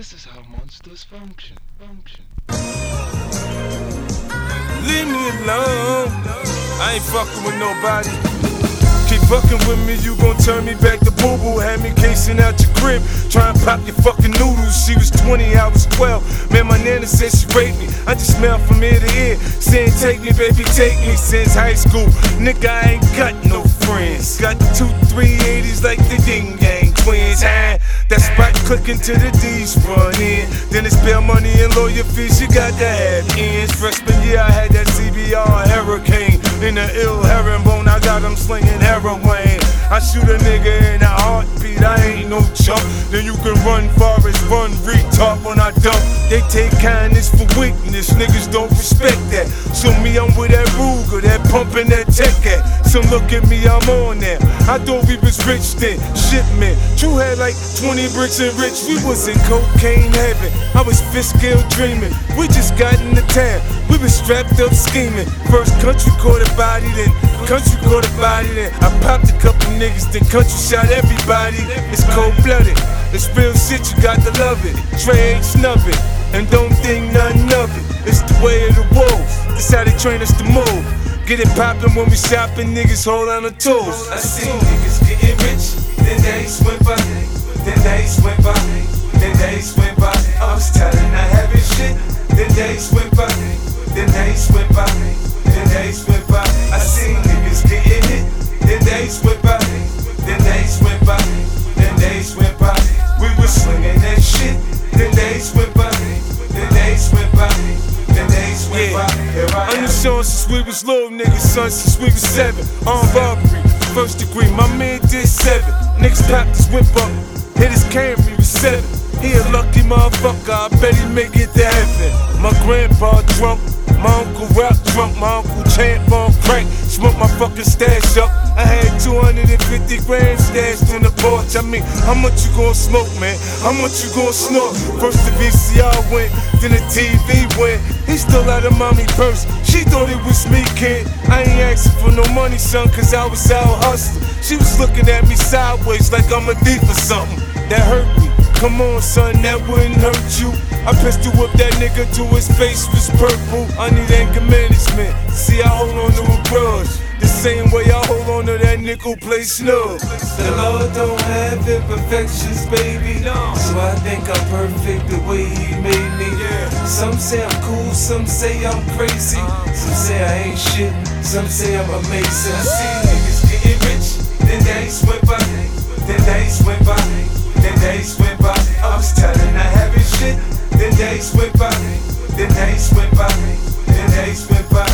This is how monsters function. Function. Leave me alone. I ain't fucking with nobody. Keep fucking with me, you gon' turn me back to boo boo. Had me casing out your crib, try and pop your fucking noodles. She was 20, I was 12. Man, my nana said she raped me. I just smell from ear to ear, saying take me, baby, take me since high school. Nigga, I ain't got no friends. Got two 380s like the Ying Yang twins. That spot clicking to the D's run in. Then it's bail money and lawyer fees, you got to have ends. Freshman year, I had that CBR hurricane. In the ill herringbone, I got him slinging heroin. I shoot a nigga in a heartbeat, I ain't no chump. Then you can run Forrest, They take kindness for weakness, niggas don't respect that. So me, I'm with that Ruger, that pumping that tech at. So look at me, I'm on that. I thought we was rich then, shipment. True had like 20 bricks and rich, we was in cocaine heaven. I was Fiskill dreaming, we just got in the town. We was strapped up scheming. First country caught a body, then country caught a body, then I popped a couple niggas, then country shot everybody. It's cold blooded, it's real shit, you got to love it. Trey ain't snub it, and don't think nothing of it. It's the way of the wolves, this how they train us to move. Get it poppin' when we shopping, niggas hold on the tools. I seen niggas getting rich, then days went by, then days went by, then days went by. I was of not having shit, then days went by, we was little niggas, son, since we was seven. On robbery, first degree, my man did seven. Niggas popped his whip up, hit his Camry with seven. He a lucky motherfucker, I bet he make it to heaven. My grandpa drunk, my uncle rap drunk, my uncle crack. Smoke my fucking stash up. I had 250 grand stashed on the porch. I mean, how much you gon' smoke, man? How much you gon' snort? First the VCR went, then the TV went. He still out of mommy purse. She thought it was me, kid. I ain't asking for no money, son, cause I was out hustling. She was looking at me sideways like I'm a thief or something. That hurt me. Come on, son, that wouldn't hurt you. I pistol whipped that nigga till his face was purple. I need anger management. See, I hold on to a grudge. The same way I hold on to that nickel plate snug. The Lord don't have imperfections, baby. So I think I'm perfect the way He made me. Some say I'm cool, some say I'm crazy. Uh-huh. Some say I ain't shit, some say I'm amazing. I see niggas getting rich, then days went The days went by me. The days went by